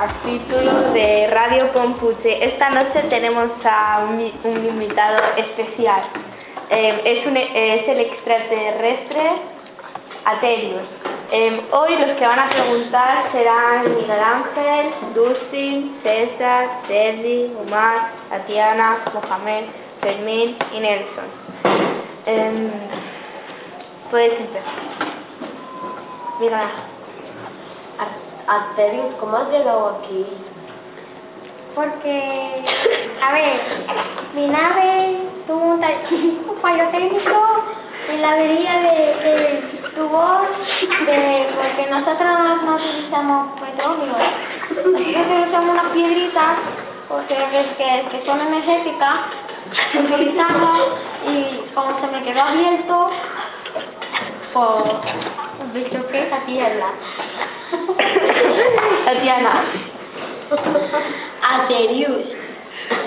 capítulo de Radio Compuche. Esta noche tenemos a un, un invitado especial. Eh, es, un, es, el extraterrestre Aterius. Eh, hoy los que van a preguntar serán Miguel Ángel, Dustin, César, Sergi, Omar, Tatiana, Mohamed, Fermín y Nelson. Eh, puedes empezar. Mira. Asterius, ¿cómo has llegado aquí? Porque, a ver, mi nave tuvo un, un fallo técnico en la avería de, de tubos, de, porque nosotros no, no utilizamos petróleo. Nosotros usamos unas piedritas, porque que, que son energéticas, utilizamos y como se me quedó abierto, pues choqué esa tierra. Tatiana. Asterius.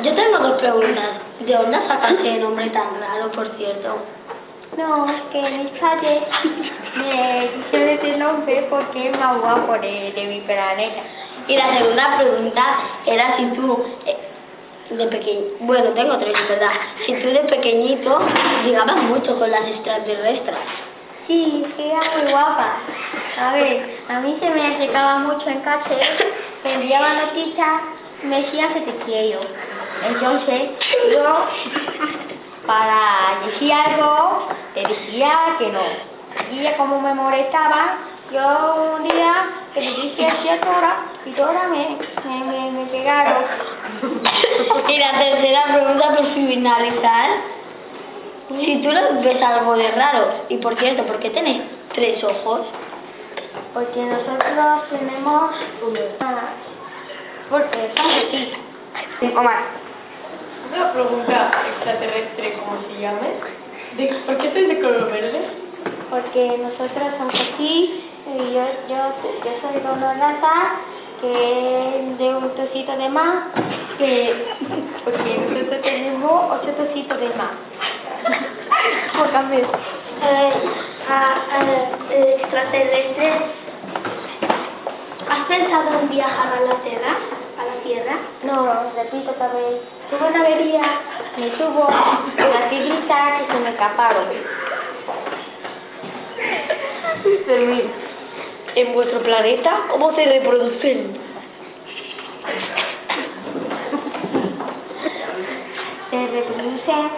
Yo tengo dos preguntas. ¿De dónde sacaste el nombre tan raro, por cierto? No, es que mis padres me quisieron ese nombre porque es más guapo de, de mi planeta. Y la segunda pregunta era si tú, eh, de pequeño, bueno, tengo tres, ¿verdad? Si tú de pequeñito llegabas mucho con las extraterrestres. Sí, era muy guapa. A ver, a mí se me acercaba mucho en casa, me enviaba noticias, me decía que te quiero. Entonces, yo, para decir algo, te decía que no. Y como me molestaba, yo un día que le dije a cierta hora y todas me, me, me, me pegaron. y la tercera pregunta por finalizar. Si tú no ves algo de raro, y por cierto, ¿por qué tenés tres ojos? Porque nosotros tenemos una... Porque somos aquí. Omar. Una pregunta extraterrestre, ¿cómo se llame? ¿De, ¿Por qué sois de color verde? Porque nosotros somos aquí, y yo, yo, yo soy de una raza que es de un trocito de más, que, porque nosotros tenemos ocho trocitos de más. Por cambiar. Eh, a, a, extraterrestre, ¿has pensado en viajar a la Tierra? ¿A la Tierra? No, repito otra vez. Tuve una avería, me tuvo la piedrita que se me escaparon. Fermín. ¿En vuestro planeta cómo se reproducen? Se reproducen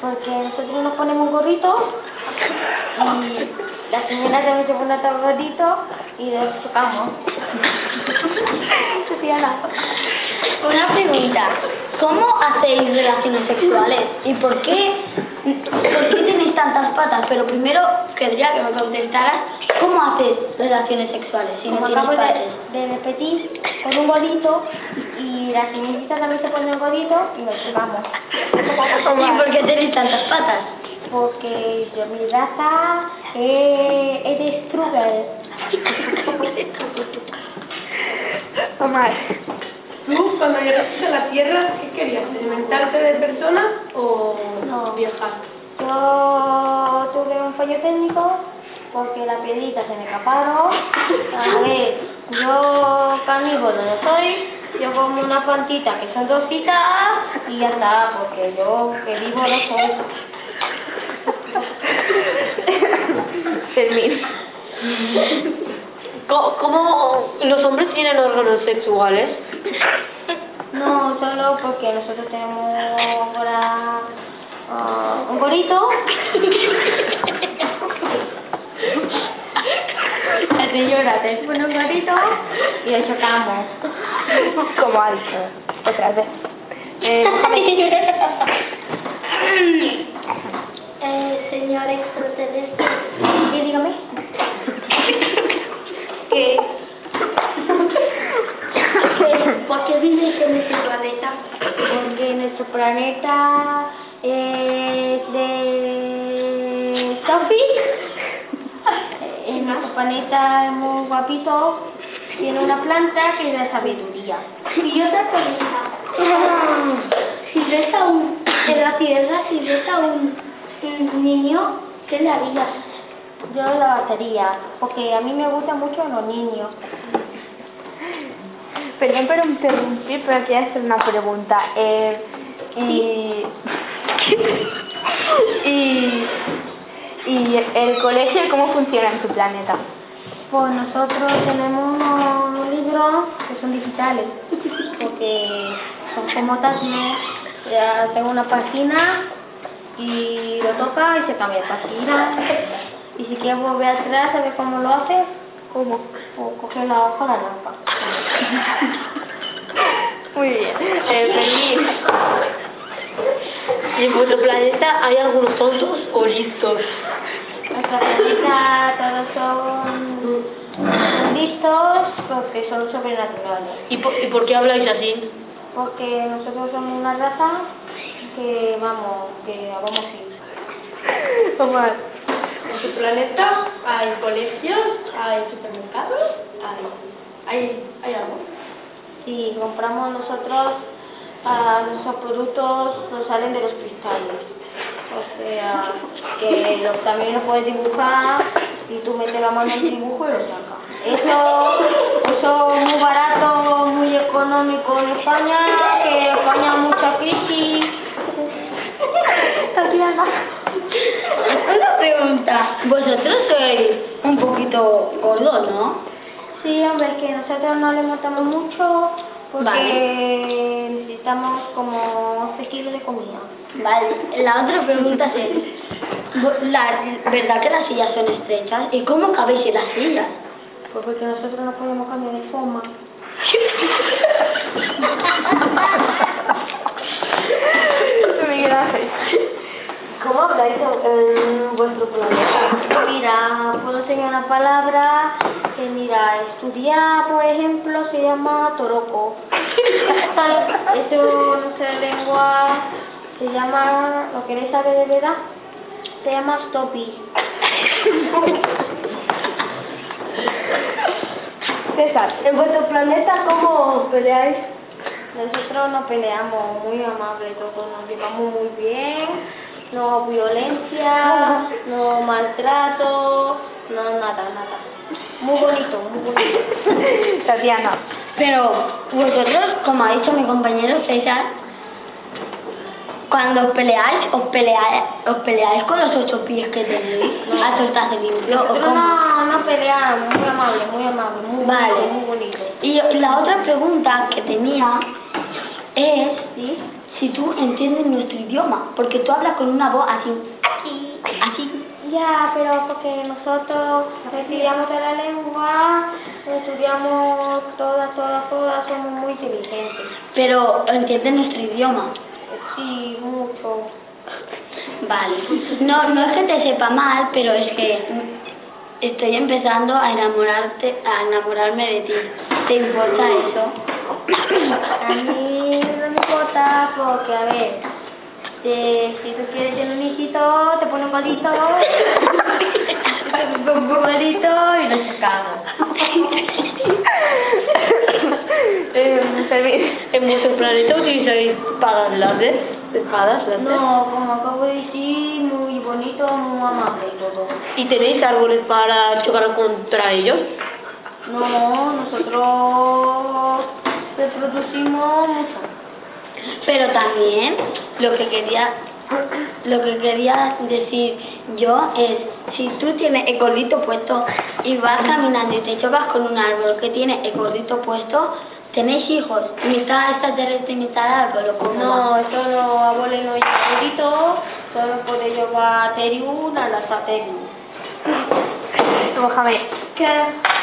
porque nosotros nos ponemos un gorrito y la señora también se pone otro gorrito y nos chocamos. Una pregunta. ¿Cómo hacéis relaciones sexuales? ¿Y por qué, por qué tenéis tantas patas? Pero primero querría que me contestaras cómo haces relaciones sexuales si Como no acabo tienes de, patas. de repetir, con un gorrito y la señorita también se pone un gorrito y nos chocamos. ¿Y por qué tenéis tantas patas? Porque yo, mi raza es, es de Struggle. Omar. ¿Tú, cuando llegaste a la Tierra, qué querías? ¿Alimentarte de personas o No. viajar? Yo tuve un fallo técnico porque las piedritas se me escaparon. A ver, yo carnívoro no soy, yo como una plantita que son dositas y ya está, porque yo que vivo no soy. Fermín. ¿Cómo, cómo los hombres tienen órganos sexuales? No, solo porque nosotros tenemos ahora ah, un gorito. La señora te pone un gorito y lo chocamos. Como dicho. Otra vez. Eh, En nuestro planeta es muy guapito. Tiene una planta que es la sabiduría. Y otra pregunta. Ah, Si ves a un, en la Tierra, si ves a un, un niño, ¿qué le harías? Yo la batería, porque a mí me gustan mucho los niños. Perdón por interrumpir, pero quiero hacer una pregunta. Eh, y, y, y el colegio, ¿cómo funciona en tu planeta? Pues nosotros tenemos unos libros que son digitales, porque son como tablets, ya tengo una página y lo toca y se cambia de página. Y si quieres volver atrás a ver cómo lo haces, como o coger la hoja la lampa. Muy bien. Eh, ¿Y en vuestro planeta hay algunos tontos o listos? Planeta todos son listos porque son sobrenaturales. ¿Y por, ¿Y por qué habláis así? Porque nosotros somos una raza que vamos, que vamos así. Omar, En tu planeta hay colegios, hay supermercados, hay, hay, hay algo. Si compramos nosotros, ah, nuestros productos nos salen de los cristales. O sea, que los, también los puedes dibujar y tú metes la mano en el dibujo y lo sacas. Eso, eso es muy barato, muy económico en España, que España mucha crisis. Tatiana. Una pregunta. Vosotros sois un poquito gordos, ¿no? Sí, hombre, es que nosotros no le montamos mucho porque Vale. necesitamos como 11 kilos de comida. Vale. La otra pregunta es, la, ¿verdad que las sillas son estrechas? ¿Y cómo cabéis en las sillas? Pues porque nosotros no podemos cambiar de forma. ¿Cómo habláis en vuestro planeta? Mira, puedo enseñar una palabra que, mira, estudiar, por ejemplo, se llama toroco. No sé, lengua, se llama, ¿lo queréis saber de verdad? Se llama stopi. César, ¿En vuestro planeta cómo peleáis? Nosotros nos peleamos muy amables, todos nos llevamos muy bien, no violencia, no maltrato, no nada, nada. Muy bonito, muy bonito. Tatiana. Pero vosotros, como ha dicho mi compañero César, cuando os peleáis, os peleáis, os peleáis con los ocho pies que tenéis a tortas de limpio o Nosotros cómo? no, no peleamos, muy amable, muy amable, muy Vale. bonito, muy bonito. Y la otra pregunta que tenía es ¿Sí? Si tú entiendes nuestro idioma, porque tú hablas con una voz así, Sí. así. Ya, pero porque nosotros estudiamos la lengua, estudiamos todas, todas, todas, somos muy inteligentes. Pero entiendes nuestro idioma. Sí, mucho. Vale. No, no es que te sepa mal, pero es que estoy empezando a enamorarte, a enamorarme de ti. ¿Te importa eso? A mí porque, a ver, te- si tú quieres tener un hijito, te pone un palito, un palito y lo sacamos. ¿En vuestro planeta utilizáis espadas láser? ¿Espadas láser? No, como acabo de decir, muy bonito, muy amable y todo. ¿Y tenéis árboles para chocar contra ellos? No, nosotros reproducimos mucho. Pero también lo que quería lo que quería decir yo es si tú tienes el gordito puesto y vas caminando y te chocas con un árbol que tiene el gordito puesto, tenéis hijos, mitad extraterrestre y mitad árbol, ¿o cómo No, va? eso los abuelos no llevan bonito, solo puede llevar teriun a la sateriun. Mohamed. Que,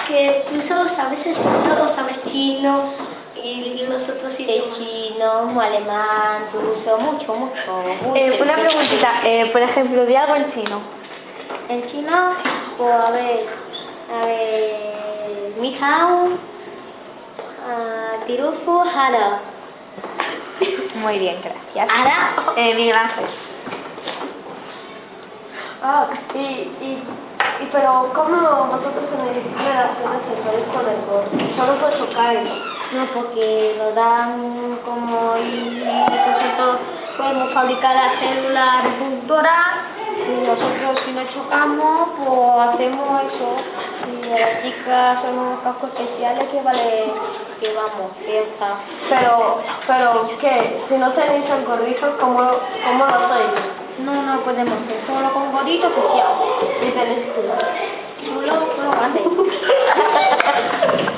que tú solo sabes español o sabes chino y nosotros sí De chino, alemán, ruso, mucho, mucho. Eh, una inteligente. preguntita. Eh, por ejemplo, di algo en chino. En chino, pues a ver, a ver, mi hao, ah, tirufu, hara. Muy bien, gracias. Ahora, Eh, Miguel Ángel. Ah, y, y, y pero ¿cómo vosotros tenéis relaciones sexuales con el gordo? Solo por chocarlo. No, porque nos dan como y nosotros podemos fabricar la célula reproductora y nosotros si nos chocamos pues hacemos eso. Y a las chicas son unos cascos especiales que vale, que vamos, que está. Pero, pero, ¿qué? Si no tenéis el gorrito, ¿cómo, cómo lo hacéis? No, no podemos hacer solo con gorrito especial. Y tenéis que... Solo, solo grande.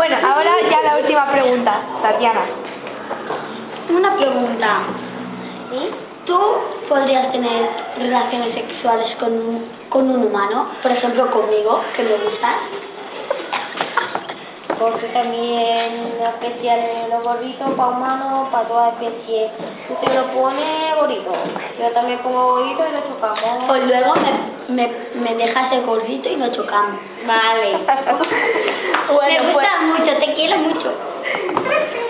Bueno, ahora ya la última pregunta, Tatiana. Una pregunta. ¿Sí? ¿Tú podrías tener relaciones sexuales con un, con un humano? Por ejemplo, conmigo, que me gustas. Porque también especial los gorritos para humanos, para toda especie. Usted lo pone gorrito. Yo también pongo gorrito y lo chocamos. Pues luego me, me, me dejas el gordito y nos chocamos. Vale. me Bueno, pues, gustas mucho, te quiero mucho.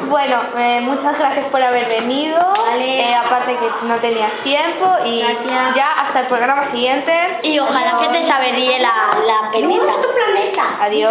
bueno eh, muchas gracias por haber venido. Vale. Eh, aparte que no tenías tiempo y Gracias. ya hasta el programa siguiente. Y ojalá que te saberíe la, la penita. planeta. Adiós.